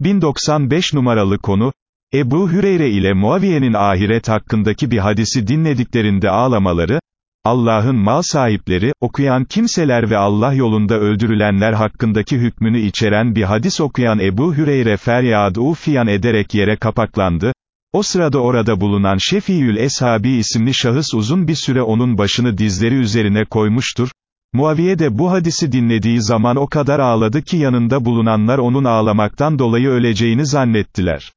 1095 numaralı konu, Ebu Hüreyre ile Muaviye'nin ahiret hakkındaki bir hadisi dinlediklerinde ağlamaları, Allah'ın mal sahipleri, okuyan kimseler ve Allah yolunda öldürülenler hakkındaki hükmünü içeren bir hadis okuyan Ebu Hüreyre feryadu fiyan ederek yere kapaklandı, o sırada orada bulunan Şefiül Eshabi isimli şahıs uzun bir süre onun başını dizleri üzerine koymuştur, Muaviye de bu hadisi dinlediği zaman o kadar ağladı ki yanında bulunanlar onun ağlamaktan dolayı öleceğini zannettiler.